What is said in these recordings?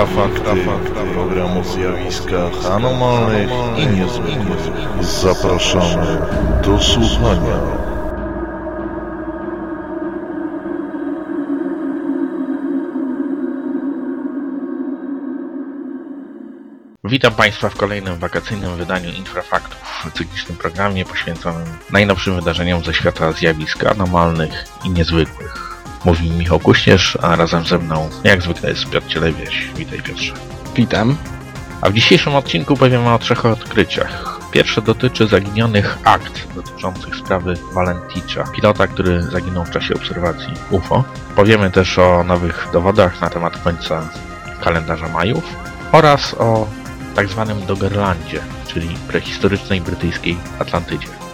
Infrafakty, program o zjawiskach anomalnych i niezwykłych. Zapraszamy do słuchania. Witam Państwa w kolejnym wakacyjnym wydaniu Infrafaktów, cyklicznym programie poświęconym najnowszym wydarzeniom ze świata zjawisk anomalnych i niezwykłych. Mówi Michał Kuśnierz, a razem ze mną jak zwykle jest Piotr Cielewieś. Witaj Piotrze. Witam. A w dzisiejszym odcinku powiemy o trzech odkryciach. Pierwsze dotyczy zaginionych akt dotyczących sprawy Valenticza, pilota, który zaginął w czasie obserwacji UFO. Powiemy też o nowych dowodach na temat końca kalendarza Majów oraz o tak zwanym Doggerlandzie, czyli prehistorycznej brytyjskiej Atlantydzie.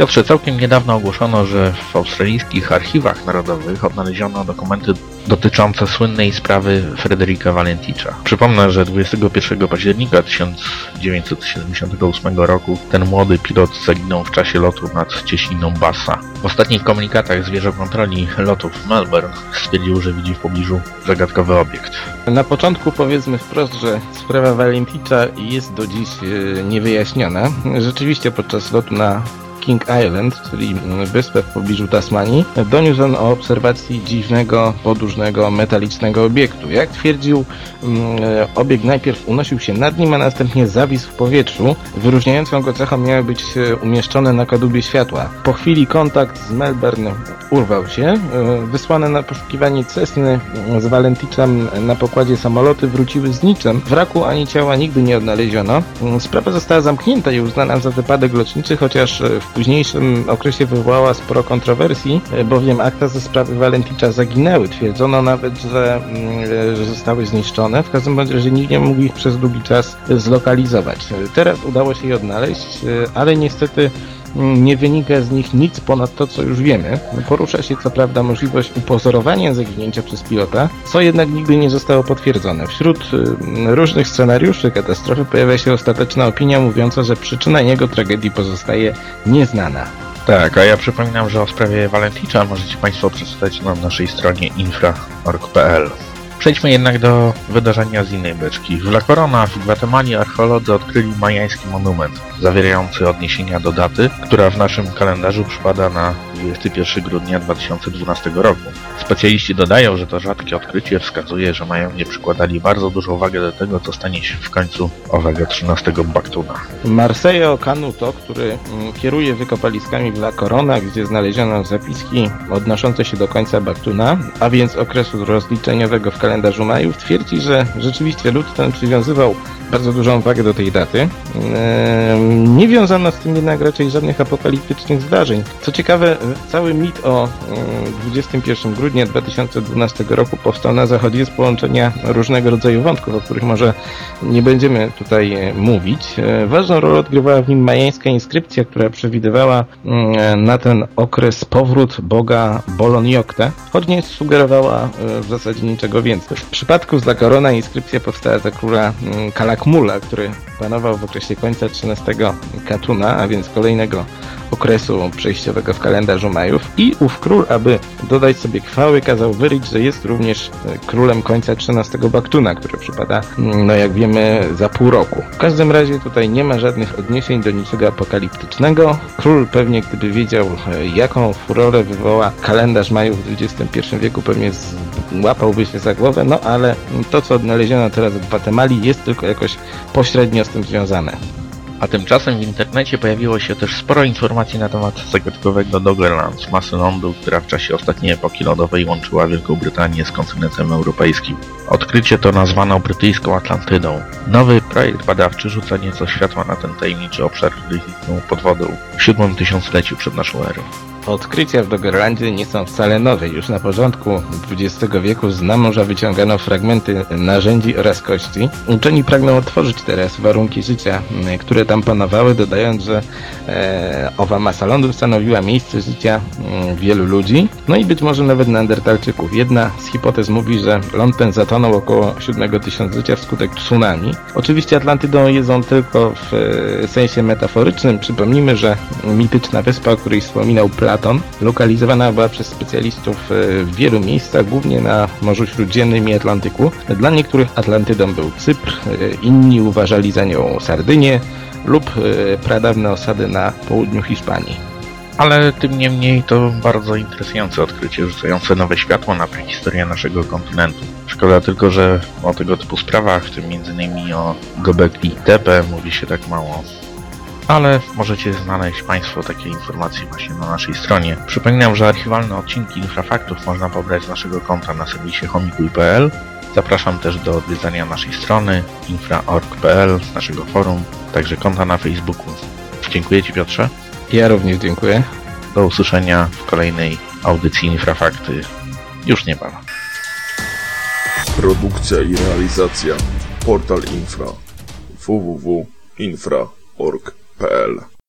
Piotrze, całkiem niedawno ogłoszono, że w australijskich archiwach narodowych odnaleziono dokumenty dotyczące słynnej sprawy Frederika Valenticza. Przypomnę, że 21 października 1978 roku ten młody pilot zaginął w czasie lotu nad cieśniną Bassa. W ostatnich komunikatach zwierzę kontroli lotów Melbourne stwierdził, że widzi w pobliżu zagadkowy obiekt. Na początku powiedzmy wprost, że sprawa Valenticza jest do dziś e, niewyjaśniona. Rzeczywiście podczas lotu na King Island, czyli wyspę w pobliżu Tasmanii, doniósł on o obserwacji dziwnego, podłużnego, metalicznego obiektu. Jak twierdził, mm, obiekt najpierw unosił się nad nim, a następnie zawisł w powietrzu. Wyróżniającą go cechą miały być e, umieszczone na kadłubie światła. Po chwili kontakt z Melbourne urwał się. E, wysłane na poszukiwanie Cessny z Valenticzem na pokładzie samoloty wróciły z niczym. Wraku ani ciała nigdy nie odnaleziono. Sprawa została zamknięta i uznana za wypadek lotniczy, chociaż w późniejszym okresie wywołała sporo kontrowersji, bowiem akta ze sprawy Valenticza zaginęły. Twierdzono nawet, że, mm, że zostały zniszczone. W każdym razie nikt nie mógł ich przez długi czas zlokalizować. Teraz udało się je odnaleźć, ale niestety nie wynika z nich nic ponad to, co już wiemy. Porusza się co prawda możliwość upozorowania zaginięcia przez pilota, co jednak nigdy nie zostało potwierdzone. Wśród mm, różnych scenariuszy katastrofy pojawia się ostateczna opinia mówiąca, że przyczyna jego tragedii pozostaje nieznana. Tak, a ja przypominam, że o sprawie Valenticza możecie Państwo przeczytać na naszej stronie infra.org.pl. Przejdźmy jednak do wydarzenia z innej beczki. W La Corona w Gwatemali archeolodzy odkryli majański monument, zawierający odniesienia do daty, która w naszym kalendarzu przypada na 21 grudnia 2012 roku. Specjaliści dodają, że to rzadkie odkrycie wskazuje, że Majowie przykładali bardzo dużą wagę do tego, co stanie się w końcu owego 13 Baktuna. Marseille Canuto, który mm, kieruje wykopaliskami w La Corona, gdzie znaleziono zapiski odnoszące się do końca Baktuna, a więc okresu rozliczeniowego w kalendarzu Majów, twierdzi, że rzeczywiście lud ten przywiązywał bardzo dużą wagę do tej daty. Nie wiązano z tym jednak raczej żadnych apokaliptycznych zdarzeń. Co ciekawe, cały mit o 21 mm, grudnia 2012 roku powstał na zachodzie z połączenia różnego rodzaju wątków, o których może nie będziemy tutaj e, mówić. E, ważną rolę odgrywała w nim majańska inskrypcja, która przewidywała mm, na ten okres powrót boga Boloniokte, choć nie sugerowała e, w zasadzie niczego więcej. W przypadku z Korona inskrypcja powstała za króla mm, Kalakmula, który panował w okresie końca XIII Katuna, a więc kolejnego okresu przejściowego w kalendarzu Majów i ów król, aby dodać sobie chwały, kazał wyryć, że jest również e, królem końca XIII Baktuna, który przypada, mm, no jak wiemy, za pół roku. W każdym razie tutaj nie ma żadnych odniesień do niczego apokaliptycznego. Król pewnie, gdyby wiedział, e, jaką furorę wywoła kalendarz Majów w XXI wieku, pewnie łapałby się za głowę, no ale to, co odnaleziono teraz w Gwatemali jest tylko jakoś pośrednio tym związane. A tymczasem w internecie pojawiło się też sporo informacji na temat zagadkowego Doggerland, masy lądu, która w czasie ostatniej epoki lodowej łączyła Wielką Brytanię z kontynentem europejskim. Odkrycie to nazwano brytyjską Atlantydą. Nowy projekt badawczy rzuca nieco światła na ten tajemniczy obszar, który zniknął pod wodą w siódmym tysiącleciu przed naszą erą. Odkrycia w Doggerlandzie nie są wcale nowe. Już na początku XX wieku z morza wyciągano fragmenty narzędzi oraz kości. Uczeni pragną otworzyć teraz warunki życia, które tam panowały, dodając, że e, owa masa lądu stanowiła miejsce życia m, wielu ludzi, no i być może nawet neandertalczyków. Jedna z hipotez mówi, że ląd ten zatonął około siódmego tysiąclecia wskutek tsunami. Oczywiście Atlantydą jedzą tylko w e, sensie metaforycznym. Przypomnijmy, że mityczna wyspa, o której wspominał Plan Platon lokalizowana była przez specjalistów e, w wielu miejscach, głównie na Morzu Śródziemnym i Atlantyku. Dla niektórych Atlantydą był Cypr, e, inni uważali za nią Sardynię lub e, pradawne osady na południu Hiszpanii. Ale tym niemniej to bardzo interesujące odkrycie, rzucające nowe światło na prehistorię naszego kontynentu. Szkoda tylko, że o tego typu sprawach, w tym m.in. o Gobekli Tepe, mówi się tak mało. Ale możecie znaleźć Państwo takie informacje właśnie na naszej stronie. Przypominam, że archiwalne odcinki Infrafaktów można pobrać z naszego konta na serwisie homikuj.pl. Zapraszam też do odwiedzania naszej strony infra.org.pl, naszego forum, także konta na Facebooku. Dziękuję Ci Piotrze. Ja również dziękuję. Do usłyszenia w kolejnej audycji Infrafakty już niebawem. Produkcja i realizacja Portal Infra Pearl.